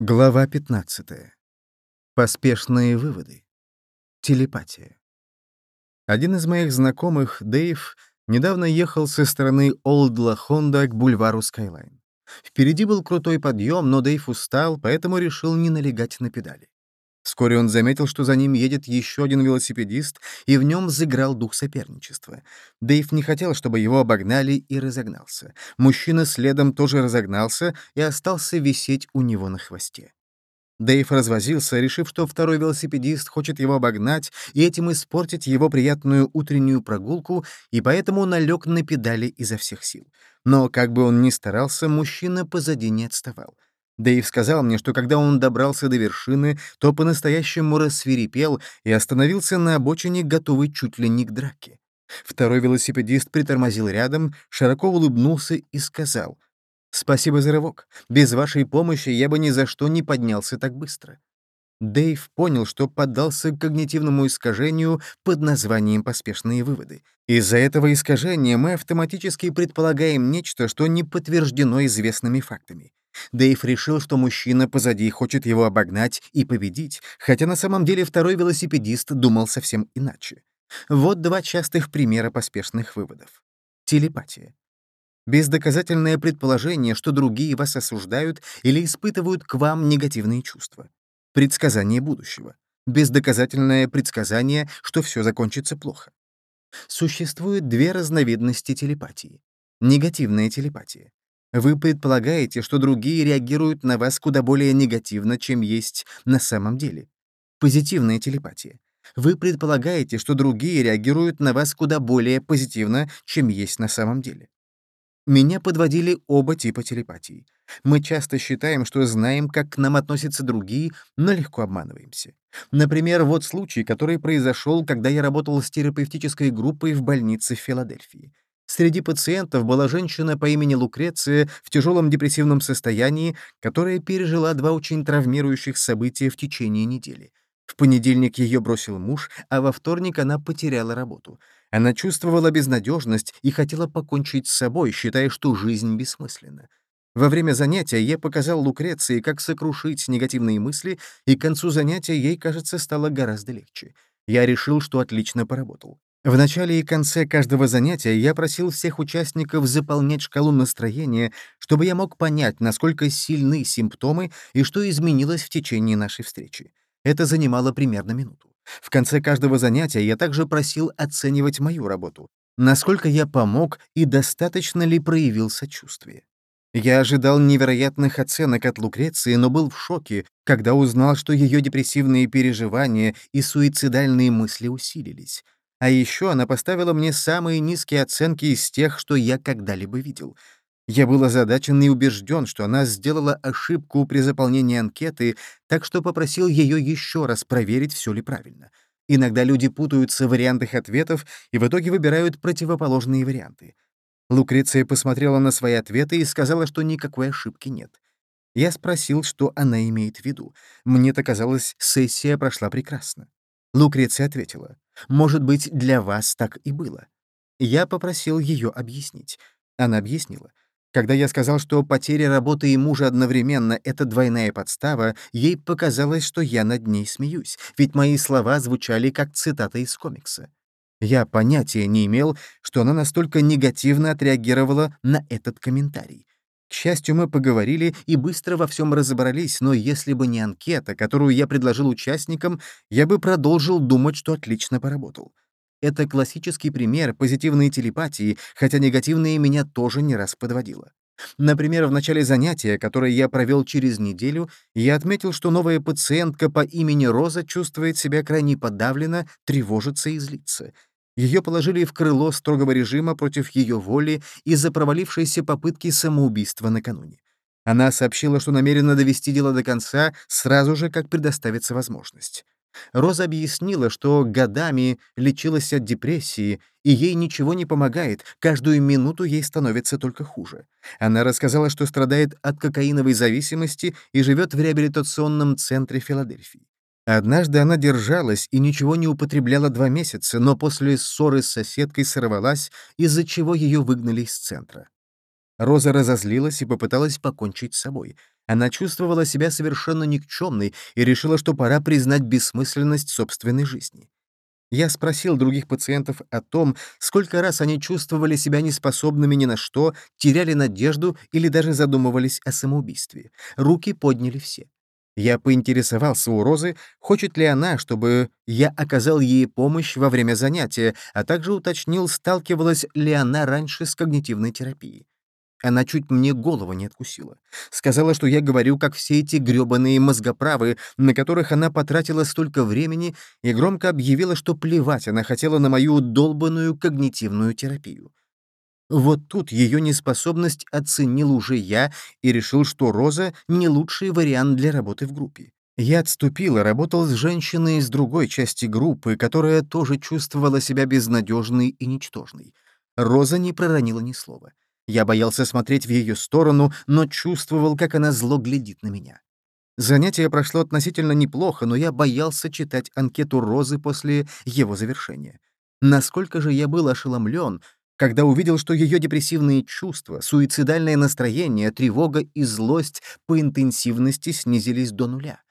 Глава 15. Поспешные выводы. Телепатия. Один из моих знакомых, Дэйв, недавно ехал со стороны Олд-Ла-Хонда к бульвару Скайлайн. Впереди был крутой подъем, но Дэйв устал, поэтому решил не налегать на педали. Вскоре он заметил, что за ним едет еще один велосипедист, и в нем взыграл дух соперничества. Дэйв не хотел, чтобы его обогнали, и разогнался. Мужчина следом тоже разогнался и остался висеть у него на хвосте. Дэйв развозился, решив, что второй велосипедист хочет его обогнать и этим испортить его приятную утреннюю прогулку, и поэтому налег на педали изо всех сил. Но, как бы он ни старался, мужчина позади не отставал. Дэйв сказал мне, что когда он добрался до вершины, то по-настоящему рассверепел и остановился на обочине, готовый чуть ли не к драке. Второй велосипедист притормозил рядом, широко улыбнулся и сказал, «Спасибо за рывок. Без вашей помощи я бы ни за что не поднялся так быстро». Дэйв понял, что поддался когнитивному искажению под названием «поспешные выводы». Из-за этого искажения мы автоматически предполагаем нечто, что не подтверждено известными фактами. Дэйв решил, что мужчина позади хочет его обогнать и победить, хотя на самом деле второй велосипедист думал совсем иначе. Вот два частых примера поспешных выводов. Телепатия. Бездоказательное предположение, что другие вас осуждают или испытывают к вам негативные чувства. Предсказание будущего. Бездоказательное предсказание, что все закончится плохо. Существует две разновидности телепатии. Негативная телепатия. Вы предполагаете, что другие реагируют на вас куда более негативно, чем есть на самом деле. Позитивная телепатия. Вы предполагаете, что другие реагируют на вас куда более позитивно, чем есть на самом деле. Меня подводили оба типа телепатии. Мы часто считаем, что знаем, как к нам относятся другие, но легко обманываемся. Например, вот случай, который произошел, когда я работал с терапевтической группой в больнице в Филадельфии. Среди пациентов была женщина по имени Лукреция в тяжелом депрессивном состоянии, которая пережила два очень травмирующих события в течение недели. В понедельник ее бросил муж, а во вторник она потеряла работу. Она чувствовала безнадежность и хотела покончить с собой, считая, что жизнь бессмысленна. Во время занятия я показал Лукреции, как сокрушить негативные мысли, и к концу занятия ей, кажется, стало гораздо легче. Я решил, что отлично поработал. В начале и конце каждого занятия я просил всех участников заполнять шкалу настроения, чтобы я мог понять, насколько сильны симптомы и что изменилось в течение нашей встречи. Это занимало примерно минуту. В конце каждого занятия я также просил оценивать мою работу, насколько я помог и достаточно ли проявил сочувствие. Я ожидал невероятных оценок от Лукреции, но был в шоке, когда узнал, что ее депрессивные переживания и суицидальные мысли усилились. А еще она поставила мне самые низкие оценки из тех, что я когда-либо видел. Я был озадачен и убежден, что она сделала ошибку при заполнении анкеты, так что попросил ее еще раз проверить, все ли правильно. Иногда люди путаются в вариантах ответов и в итоге выбирают противоположные варианты. Лукреция посмотрела на свои ответы и сказала, что никакой ошибки нет. Я спросил, что она имеет в виду. Мне-то казалось, сессия прошла прекрасно. Лукреция ответила, «Может быть, для вас так и было». Я попросил ее объяснить. Она объяснила. Когда я сказал, что потеря работы и мужа одновременно — это двойная подстава, ей показалось, что я над ней смеюсь, ведь мои слова звучали как цитата из комикса. Я понятия не имел, что она настолько негативно отреагировала на этот комментарий. К счастью, мы поговорили и быстро во всем разобрались, но если бы не анкета, которую я предложил участникам, я бы продолжил думать, что отлично поработал. Это классический пример позитивной телепатии, хотя негативная меня тоже не раз подводила. Например, в начале занятия, которое я провел через неделю, я отметил, что новая пациентка по имени Роза чувствует себя крайне подавленно, тревожится и злится. Ее положили в крыло строгого режима против ее воли из-за провалившейся попытки самоубийства накануне. Она сообщила, что намерена довести дело до конца сразу же, как предоставится возможность. Роза объяснила, что годами лечилась от депрессии, и ей ничего не помогает, каждую минуту ей становится только хуже. Она рассказала, что страдает от кокаиновой зависимости и живет в реабилитационном центре Филадельфии. Однажды она держалась и ничего не употребляла два месяца, но после ссоры с соседкой сорвалась, из-за чего ее выгнали из центра. Роза разозлилась и попыталась покончить с собой. Она чувствовала себя совершенно никчемной и решила, что пора признать бессмысленность собственной жизни. Я спросил других пациентов о том, сколько раз они чувствовали себя неспособными ни на что, теряли надежду или даже задумывались о самоубийстве. Руки подняли все. Я поинтересовался у Розы, хочет ли она, чтобы я оказал ей помощь во время занятия, а также уточнил, сталкивалась ли она раньше с когнитивной терапией. Она чуть мне голову не откусила. Сказала, что я говорю, как все эти грёбаные мозгоправы, на которых она потратила столько времени, и громко объявила, что плевать она хотела на мою долбанную когнитивную терапию. Вот тут ее неспособность оценил уже я и решил, что Роза — не лучший вариант для работы в группе. Я отступил и работал с женщиной из другой части группы, которая тоже чувствовала себя безнадежной и ничтожной. Роза не проронила ни слова. Я боялся смотреть в ее сторону, но чувствовал, как она зло глядит на меня. Занятие прошло относительно неплохо, но я боялся читать анкету Розы после его завершения. Насколько же я был ошеломлен, когда увидел, что ее депрессивные чувства, суицидальное настроение, тревога и злость по интенсивности снизились до нуля.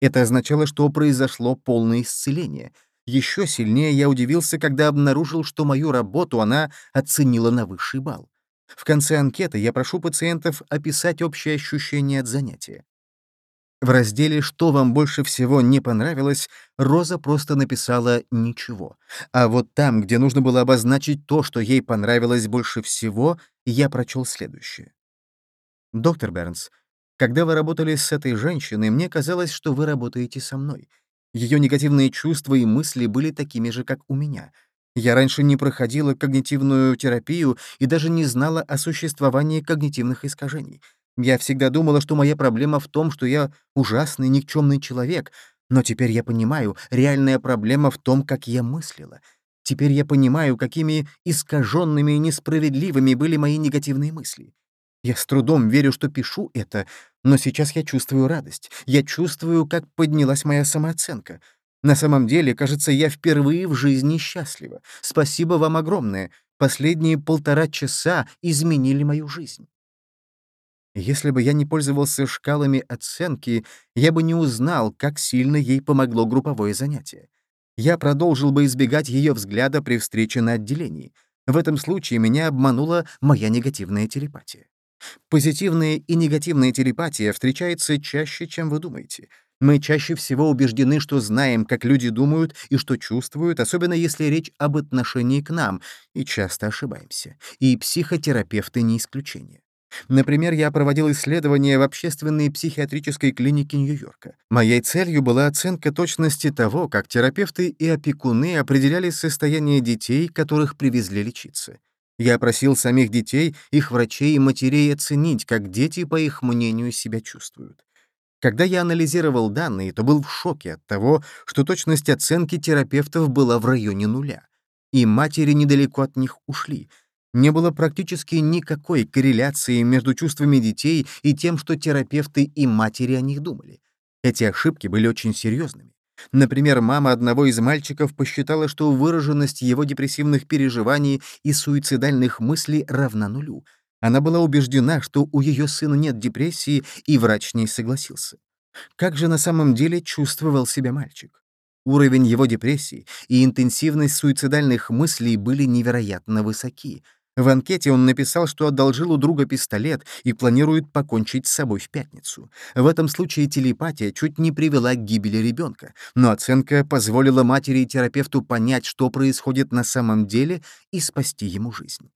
Это означало, что произошло полное исцеление. Еще сильнее я удивился, когда обнаружил, что мою работу она оценила на высший балл. В конце анкеты я прошу пациентов описать общее ощущение от занятия. В разделе «Что вам больше всего не понравилось» Роза просто написала «ничего». А вот там, где нужно было обозначить то, что ей понравилось больше всего, я прочел следующее. «Доктор Бернс, когда вы работали с этой женщиной, мне казалось, что вы работаете со мной. Ее негативные чувства и мысли были такими же, как у меня. Я раньше не проходила когнитивную терапию и даже не знала о существовании когнитивных искажений. Я всегда думала, что моя проблема в том, что я ужасный, никчемный человек, но теперь я понимаю, реальная проблема в том, как я мыслила. Теперь я понимаю, какими искаженными и несправедливыми были мои негативные мысли. Я с трудом верю, что пишу это, но сейчас я чувствую радость. Я чувствую, как поднялась моя самооценка. На самом деле, кажется, я впервые в жизни счастлива. Спасибо вам огромное. Последние полтора часа изменили мою жизнь. Если бы я не пользовался шкалами оценки, я бы не узнал, как сильно ей помогло групповое занятие. Я продолжил бы избегать ее взгляда при встрече на отделении. В этом случае меня обманула моя негативная телепатия. Позитивная и негативная телепатия встречается чаще, чем вы думаете. Мы чаще всего убеждены, что знаем, как люди думают и что чувствуют, особенно если речь об отношении к нам, и часто ошибаемся. И психотерапевты не исключение. Например, я проводил исследования в общественной психиатрической клинике Нью-Йорка. Моей целью была оценка точности того, как терапевты и опекуны определяли состояние детей, которых привезли лечиться. Я просил самих детей, их врачей и матерей оценить, как дети, по их мнению, себя чувствуют. Когда я анализировал данные, то был в шоке от того, что точность оценки терапевтов была в районе нуля. И матери недалеко от них ушли — не было практически никакой корреляции между чувствами детей и тем, что терапевты и матери о них думали. Эти ошибки были очень серьезными. Например, мама одного из мальчиков посчитала, что выраженность его депрессивных переживаний и суицидальных мыслей равна нулю. Она была убеждена, что у ее сына нет депрессии, и врач с ней согласился. Как же на самом деле чувствовал себя мальчик? Уровень его депрессии и интенсивность суицидальных мыслей были невероятно высоки — в анкете он написал, что одолжил у друга пистолет и планирует покончить с собой в пятницу. В этом случае телепатия чуть не привела к гибели ребенка, но оценка позволила матери и терапевту понять, что происходит на самом деле, и спасти ему жизнь.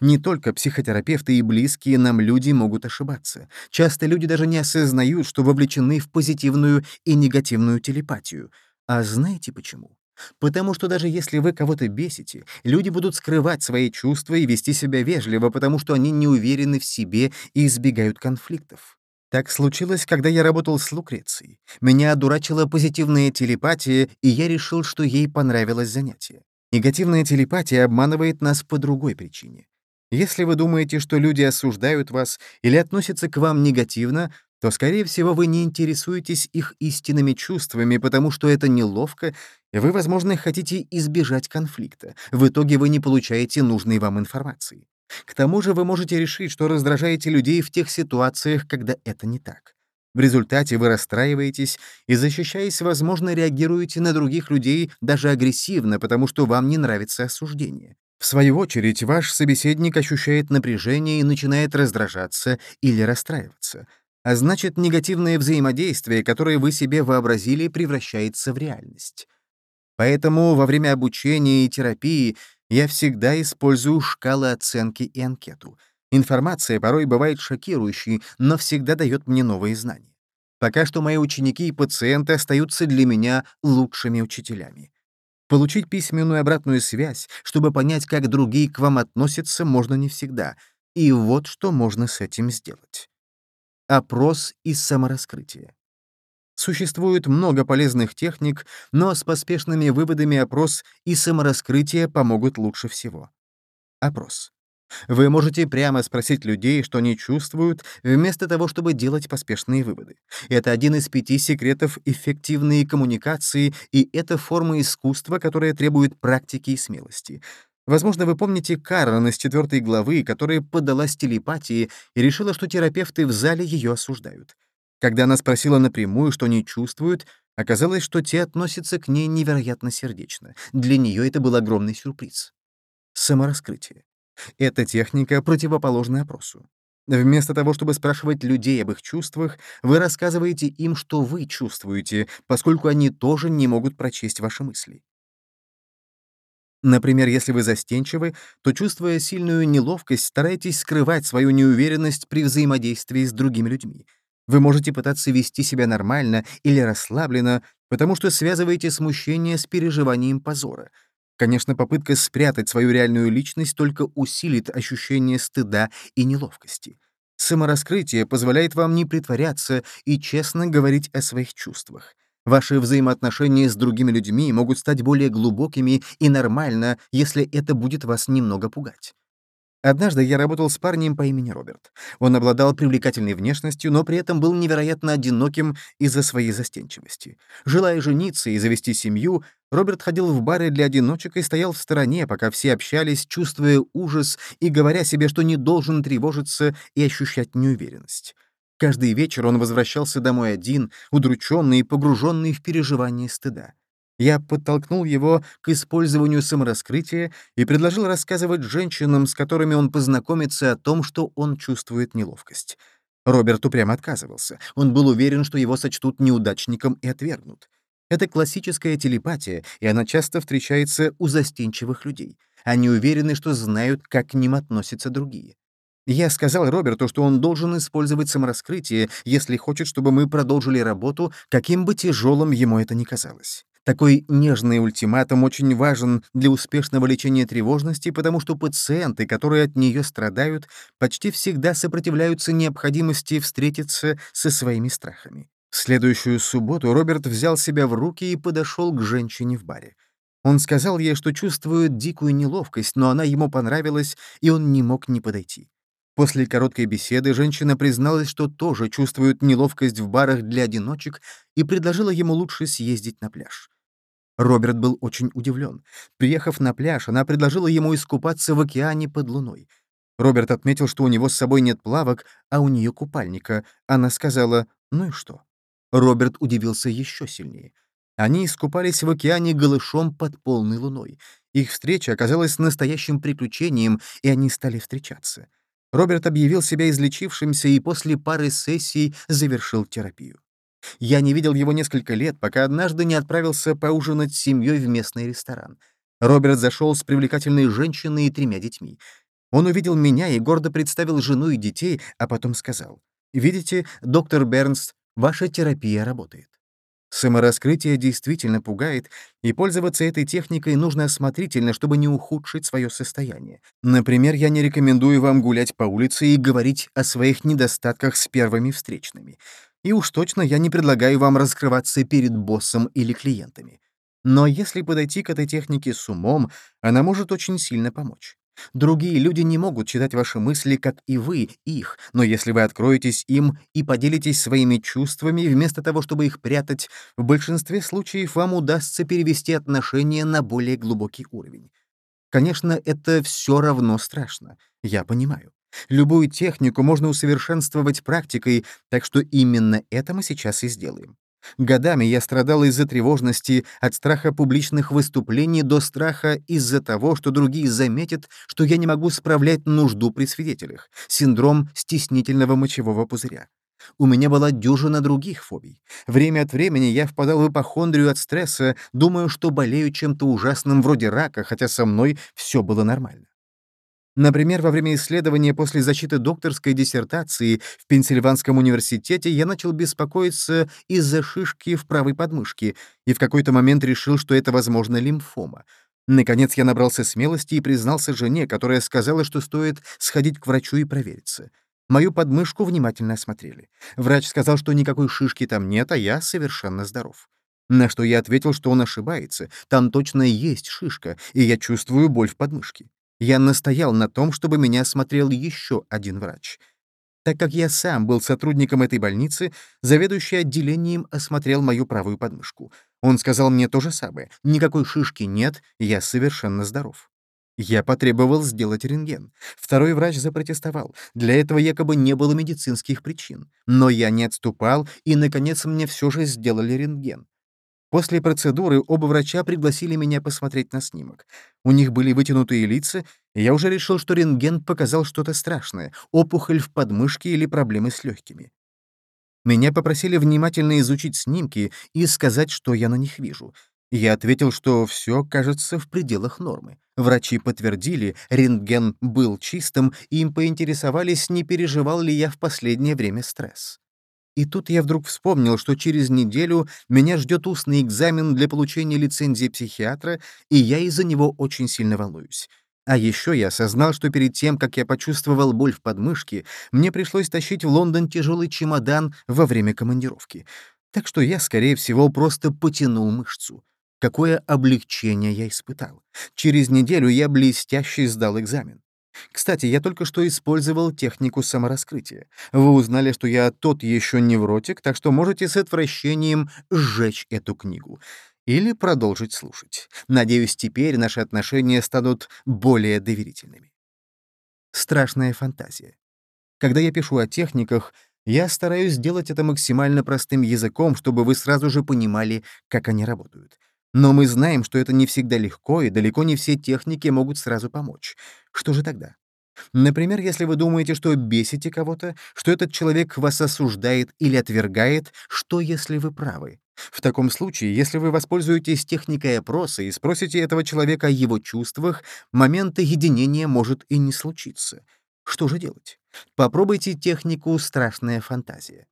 Не только психотерапевты и близкие нам люди могут ошибаться. Часто люди даже не осознают, что вовлечены в позитивную и негативную телепатию. А знаете почему? Потому что даже если вы кого-то бесите, люди будут скрывать свои чувства и вести себя вежливо, потому что они не уверены в себе и избегают конфликтов. Так случилось, когда я работал с Лукрецией. Меня одурачила позитивная телепатия, и я решил, что ей понравилось занятие. Негативная телепатия обманывает нас по другой причине. Если вы думаете, что люди осуждают вас или относятся к вам негативно, то, скорее всего, вы не интересуетесь их истинными чувствами, потому что это неловко, и вы, возможно, хотите избежать конфликта. В итоге вы не получаете нужной вам информации. К тому же вы можете решить, что раздражаете людей в тех ситуациях, когда это не так. В результате вы расстраиваетесь и, защищаясь, возможно, реагируете на других людей даже агрессивно, потому что вам не нравится осуждение. В свою очередь, ваш собеседник ощущает напряжение и начинает раздражаться или расстраиваться. А значит, негативное взаимодействие, которое вы себе вообразили, превращается в реальность. Поэтому во время обучения и терапии я всегда использую шкалы оценки и анкету — Информация порой бывает шокирующей, но всегда дает мне новые знания. Пока что мои ученики и пациенты остаются для меня лучшими учителями. Получить письменную обратную связь, чтобы понять, как другие к вам относятся, можно не всегда. И вот что можно с этим сделать. Опрос и самораскрытие. Существует много полезных техник, но с поспешными выводами опрос и самораскрытие помогут лучше всего. Опрос. Вы можете прямо спросить людей, что они чувствуют, вместо того, чтобы делать поспешные выводы. Это один из пяти секретов эффективной коммуникации, и это форма искусства, которая требует практики и смелости. Возможно, вы помните Карен из четвертой главы, которая подалась телепатии и решила, что терапевты в зале ее осуждают. Когда она спросила напрямую, что они чувствуют, оказалось, что те относятся к ней невероятно сердечно. Для нее это был огромный сюрприз. Самораскрытие. Эта техника противоположна опросу. Вместо того, чтобы спрашивать людей об их чувствах, вы рассказываете им, что вы чувствуете, поскольку они тоже не могут прочесть ваши мысли. Например, если вы застенчивы, то, чувствуя сильную неловкость, старайтесь скрывать свою неуверенность при взаимодействии с другими людьми. Вы можете пытаться вести себя нормально или расслабленно, потому что связываете смущение с переживанием позора — Конечно, попытка спрятать свою реальную личность только усилит ощущение стыда и неловкости. Самораскрытие позволяет вам не притворяться и честно говорить о своих чувствах. Ваши взаимоотношения с другими людьми могут стать более глубокими и нормально, если это будет вас немного пугать. Однажды я работал с парнем по имени Роберт. Он обладал привлекательной внешностью, но при этом был невероятно одиноким из-за своей застенчивости. Желая жениться и завести семью, Роберт ходил в бары для одиночек и стоял в стороне, пока все общались, чувствуя ужас и говоря себе, что не должен тревожиться и ощущать неуверенность. Каждый вечер он возвращался домой один, удрученный и погруженный в переживание стыда. Я подтолкнул его к использованию самораскрытия и предложил рассказывать женщинам, с которыми он познакомится, о том, что он чувствует неловкость. Роберт упрямо отказывался. Он был уверен, что его сочтут неудачником и отвергнут. Это классическая телепатия, и она часто встречается у застенчивых людей. Они уверены, что знают, как к ним относятся другие. Я сказал Роберту, что он должен использовать самораскрытие, если хочет, чтобы мы продолжили работу, каким бы тяжелым ему это ни казалось. Такой нежный ультиматум очень важен для успешного лечения тревожности, потому что пациенты, которые от нее страдают, почти всегда сопротивляются необходимости встретиться со своими страхами. В следующую субботу Роберт взял себя в руки и подошел к женщине в баре. Он сказал ей, что чувствует дикую неловкость, но она ему понравилась, и он не мог не подойти. После короткой беседы женщина призналась, что тоже чувствует неловкость в барах для одиночек и предложила ему лучше съездить на пляж. Роберт был очень удивлен. Приехав на пляж, она предложила ему искупаться в океане под луной. Роберт отметил, что у него с собой нет плавок, а у нее купальника. Она сказала «ну и что?». Роберт удивился еще сильнее. Они искупались в океане голышом под полной луной. Их встреча оказалась настоящим приключением, и они стали встречаться. Роберт объявил себя излечившимся и после пары сессий завершил терапию. Я не видел его несколько лет, пока однажды не отправился поужинать с семьей в местный ресторан. Роберт зашел с привлекательной женщиной и тремя детьми. Он увидел меня и гордо представил жену и детей, а потом сказал, «Видите, доктор Бернс, ваша терапия работает». Самораскрытие действительно пугает, и пользоваться этой техникой нужно осмотрительно, чтобы не ухудшить свое состояние. Например, я не рекомендую вам гулять по улице и говорить о своих недостатках с первыми встречными. И уж точно я не предлагаю вам раскрываться перед боссом или клиентами. Но если подойти к этой технике с умом, она может очень сильно помочь. Другие люди не могут читать ваши мысли, как и вы, их, но если вы откроетесь им и поделитесь своими чувствами, вместо того, чтобы их прятать, в большинстве случаев вам удастся перевести отношения на более глубокий уровень. Конечно, это все равно страшно. Я понимаю. Любую технику можно усовершенствовать практикой, так что именно это мы сейчас и сделаем. Годами я страдал из-за тревожности, от страха публичных выступлений до страха из-за того, что другие заметят, что я не могу справлять нужду при свидетелях, синдром стеснительного мочевого пузыря. У меня была дюжина других фобий. Время от времени я впадал в ипохондрию от стресса, думаю, что болею чем-то ужасным вроде рака, хотя со мной все было нормально. Например, во время исследования после защиты докторской диссертации в Пенсильванском университете я начал беспокоиться из-за шишки в правой подмышке и в какой-то момент решил, что это, возможно, лимфома. Наконец я набрался смелости и признался жене, которая сказала, что стоит сходить к врачу и провериться. Мою подмышку внимательно осмотрели. Врач сказал, что никакой шишки там нет, а я совершенно здоров. На что я ответил, что он ошибается. Там точно есть шишка, и я чувствую боль в подмышке. Я настоял на том, чтобы меня осмотрел еще один врач. Так как я сам был сотрудником этой больницы, заведующий отделением осмотрел мою правую подмышку. Он сказал мне то же самое. Никакой шишки нет, я совершенно здоров. Я потребовал сделать рентген. Второй врач запротестовал. Для этого якобы не было медицинских причин. Но я не отступал, и, наконец, мне все же сделали рентген. После процедуры оба врача пригласили меня посмотреть на снимок. У них были вытянутые лица, и я уже решил, что рентген показал что-то страшное — опухоль в подмышке или проблемы с легкими. Меня попросили внимательно изучить снимки и сказать, что я на них вижу. Я ответил, что все кажется в пределах нормы. Врачи подтвердили, рентген был чистым, и им поинтересовались, не переживал ли я в последнее время стресс. И тут я вдруг вспомнил, что через неделю меня ждет устный экзамен для получения лицензии психиатра, и я из-за него очень сильно волнуюсь. А еще я осознал, что перед тем, как я почувствовал боль в подмышке, мне пришлось тащить в Лондон тяжелый чемодан во время командировки. Так что я, скорее всего, просто потянул мышцу. Какое облегчение я испытал. Через неделю я блестяще сдал экзамен. Кстати, я только что использовал технику самораскрытия. Вы узнали, что я тот еще невротик, так что можете с отвращением сжечь эту книгу. Или продолжить слушать. Надеюсь, теперь наши отношения станут более доверительными. Страшная фантазия. Когда я пишу о техниках, я стараюсь сделать это максимально простым языком, чтобы вы сразу же понимали, как они работают. Но мы знаем, что это не всегда легко, и далеко не все техники могут сразу помочь. Что же тогда? Например, если вы думаете, что бесите кого-то, что этот человек вас осуждает или отвергает, что если вы правы? В таком случае, если вы воспользуетесь техникой опроса и спросите этого человека о его чувствах, момента единения может и не случиться. Что же делать? Попробуйте технику «страшная фантазия».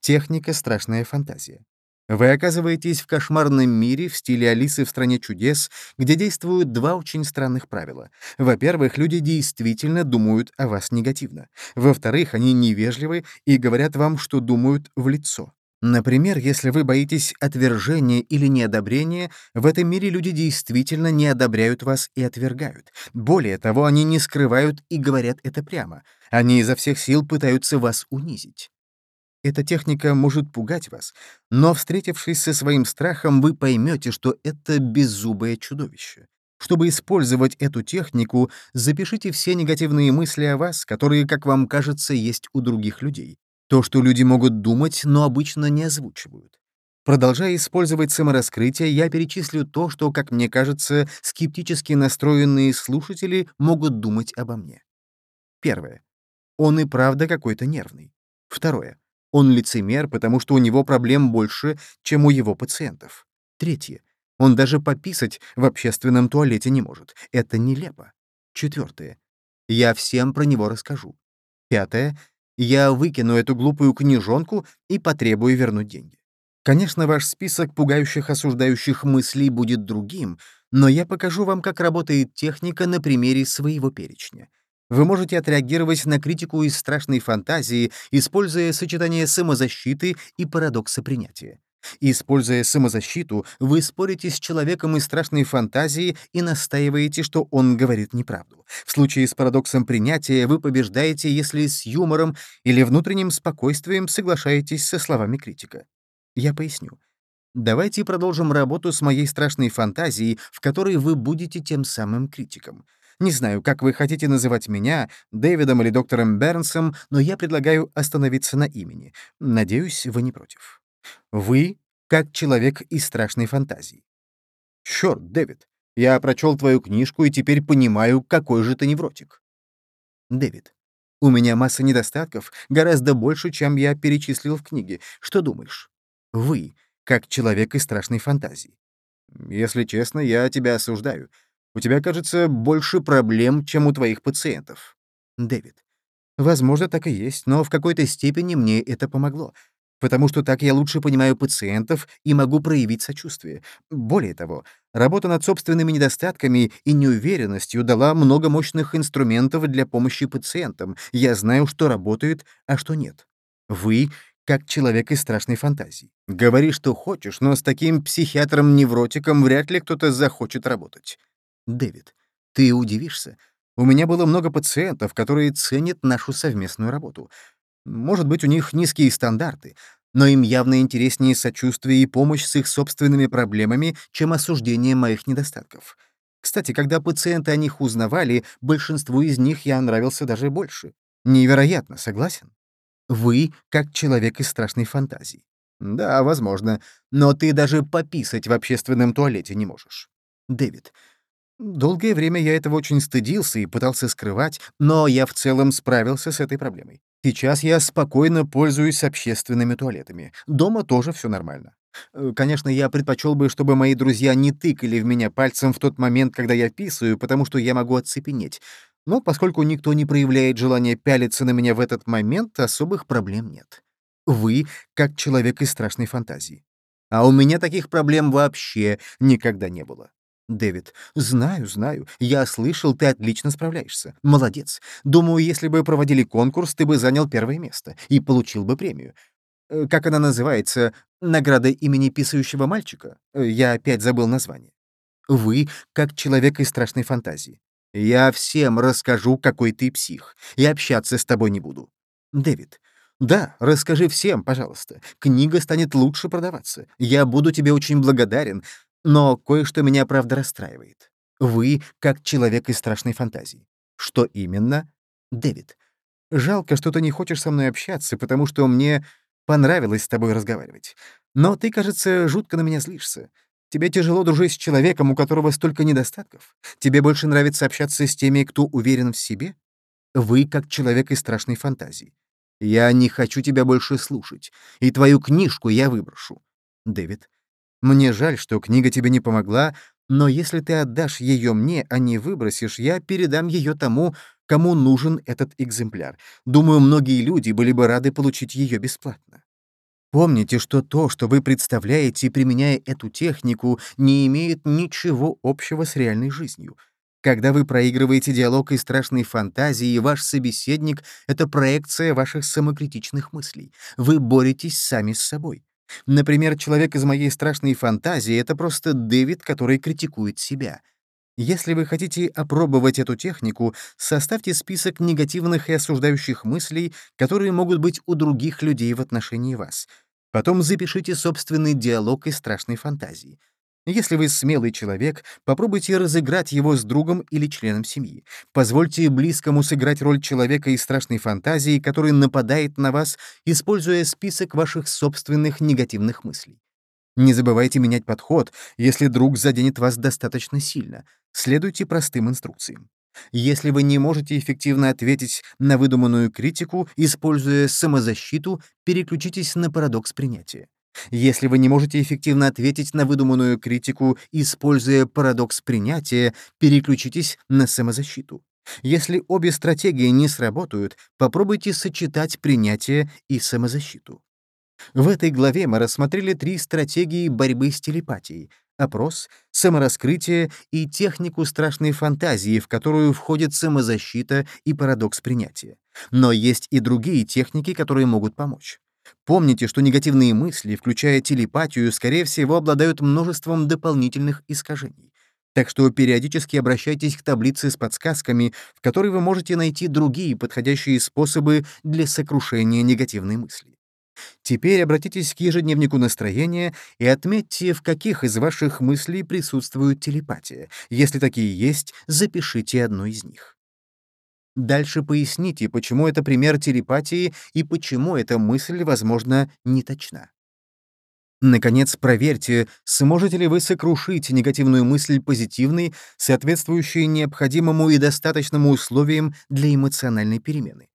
Техника «страшная фантазия». Вы оказываетесь в кошмарном мире в стиле Алисы в «Стране чудес», где действуют два очень странных правила. Во-первых, люди действительно думают о вас негативно. Во-вторых, они невежливы и говорят вам, что думают в лицо. Например, если вы боитесь отвержения или неодобрения, в этом мире люди действительно не одобряют вас и отвергают. Более того, они не скрывают и говорят это прямо. Они изо всех сил пытаются вас унизить. Эта техника может пугать вас, но, встретившись со своим страхом, вы поймете, что это беззубое чудовище. Чтобы использовать эту технику, запишите все негативные мысли о вас, которые, как вам кажется, есть у других людей. То, что люди могут думать, но обычно не озвучивают. Продолжая использовать самораскрытие, я перечислю то, что, как мне кажется, скептически настроенные слушатели могут думать обо мне. Первое. Он и правда какой-то нервный. Второе. Он лицемер, потому что у него проблем больше, чем у его пациентов. Третье. Он даже пописать в общественном туалете не может. Это нелепо. Четвертое. Я всем про него расскажу. Пятое. Я выкину эту глупую книжонку и потребую вернуть деньги. Конечно, ваш список пугающих осуждающих мыслей будет другим, но я покажу вам, как работает техника на примере своего перечня. Вы можете отреагировать на критику из страшной фантазии, используя сочетание самозащиты и парадокса принятия. Используя самозащиту, вы спорите с человеком из страшной фантазии и настаиваете, что он говорит неправду. В случае с парадоксом принятия вы побеждаете, если с юмором или внутренним спокойствием соглашаетесь со словами критика. Я поясню. Давайте продолжим работу с моей страшной фантазией, в которой вы будете тем самым критиком. Не знаю, как вы хотите называть меня, Дэвидом или доктором Бернсом, но я предлагаю остановиться на имени. Надеюсь, вы не против. Вы как человек из страшной фантазии. Чёрт, Дэвид, я прочел твою книжку и теперь понимаю, какой же ты невротик. Дэвид, у меня масса недостатков, гораздо больше, чем я перечислил в книге. Что думаешь? Вы, как человек из страшной фантазии. Если честно, я тебя осуждаю. У тебя, кажется, больше проблем, чем у твоих пациентов. Дэвид. Возможно, так и есть, но в какой-то степени мне это помогло. Потому что так я лучше понимаю пациентов и могу проявить сочувствие. Более того, работа над собственными недостатками и неуверенностью дала много мощных инструментов для помощи пациентам. Я знаю, что работает, а что нет. Вы как человек из страшной фантазии. Говори, что хочешь, но с таким психиатром-невротиком вряд ли кто-то захочет работать. Дэвид, ты удивишься. У меня было много пациентов, которые ценят нашу совместную работу. Может быть, у них низкие стандарты, но им явно интереснее сочувствие и помощь с их собственными проблемами, чем осуждение моих недостатков. Кстати, когда пациенты о них узнавали, большинству из них я нравился даже больше. Невероятно, согласен? Вы как человек из страшной фантазии. Да, возможно, но ты даже пописать в общественном туалете не можешь. Дэвид, Долгое время я этого очень стыдился и пытался скрывать, но я в целом справился с этой проблемой. Сейчас я спокойно пользуюсь общественными туалетами. Дома тоже все нормально. Э, конечно, я предпочел бы, чтобы мои друзья не тыкали в меня пальцем в тот момент, когда я писаю, потому что я могу оцепенеть. Но поскольку никто не проявляет желания пялиться на меня в этот момент, особых проблем нет. Вы как человек из страшной фантазии. А у меня таких проблем вообще никогда не было. Дэвид. «Знаю, знаю. Я слышал, ты отлично справляешься. Молодец. Думаю, если бы проводили конкурс, ты бы занял первое место и получил бы премию. Э, как она называется? Награда имени писающего мальчика? Э, я опять забыл название. Вы как человек из страшной фантазии. Я всем расскажу, какой ты псих, и общаться с тобой не буду. Дэвид. Да, расскажи всем, пожалуйста. Книга станет лучше продаваться. Я буду тебе очень благодарен, но кое-что меня, правда, расстраивает. Вы как человек из страшной фантазии. Что именно? Дэвид. Жалко, что ты не хочешь со мной общаться, потому что мне понравилось с тобой разговаривать. Но ты, кажется, жутко на меня злишься. Тебе тяжело дружить с человеком, у которого столько недостатков? Тебе больше нравится общаться с теми, кто уверен в себе? Вы как человек из страшной фантазии. Я не хочу тебя больше слушать, и твою книжку я выброшу. Дэвид. Мне жаль, что книга тебе не помогла, но если ты отдашь ее мне, а не выбросишь, я передам ее тому, кому нужен этот экземпляр. Думаю, многие люди были бы рады получить ее бесплатно. Помните, что то, что вы представляете, применяя эту технику, не имеет ничего общего с реальной жизнью. Когда вы проигрываете диалог из страшной фантазии, ваш собеседник — это проекция ваших самокритичных мыслей. Вы боретесь сами с собой. Например, человек из моей страшной фантазии — это просто Дэвид, который критикует себя. Если вы хотите опробовать эту технику, составьте список негативных и осуждающих мыслей, которые могут быть у других людей в отношении вас. Потом запишите собственный диалог из страшной фантазии. Если вы смелый человек, попробуйте разыграть его с другом или членом семьи. Позвольте близкому сыграть роль человека из страшной фантазии, который нападает на вас, используя список ваших собственных негативных мыслей. Не забывайте менять подход, если друг заденет вас достаточно сильно. Следуйте простым инструкциям. Если вы не можете эффективно ответить на выдуманную критику, используя самозащиту, переключитесь на парадокс принятия. Если вы не можете эффективно ответить на выдуманную критику, используя парадокс принятия, переключитесь на самозащиту. Если обе стратегии не сработают, попробуйте сочетать принятие и самозащиту. В этой главе мы рассмотрели три стратегии борьбы с телепатией — опрос, самораскрытие и технику страшной фантазии, в которую входит самозащита и парадокс принятия. Но есть и другие техники, которые могут помочь. Помните, что негативные мысли, включая телепатию, скорее всего, обладают множеством дополнительных искажений. Так что периодически обращайтесь к таблице с подсказками, в которой вы можете найти другие подходящие способы для сокрушения негативной мысли. Теперь обратитесь к ежедневнику настроения и отметьте, в каких из ваших мыслей присутствует телепатия. Если такие есть, запишите одну из них. Дальше поясните, почему это пример телепатии и почему эта мысль, возможно, не точна. Наконец, проверьте, сможете ли вы сокрушить негативную мысль позитивной, соответствующей необходимому и достаточному условиям для эмоциональной перемены.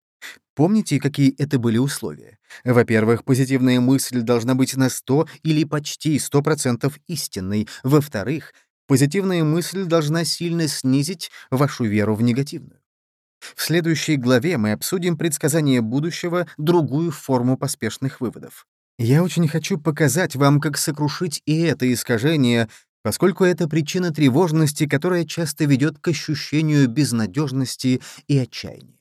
Помните, какие это были условия? Во-первых, позитивная мысль должна быть на 100 или почти 100% истинной. Во-вторых, позитивная мысль должна сильно снизить вашу веру в негативную. В следующей главе мы обсудим предсказание будущего, другую форму поспешных выводов. Я очень хочу показать вам, как сокрушить и это искажение, поскольку это причина тревожности, которая часто ведет к ощущению безнадежности и отчаяния.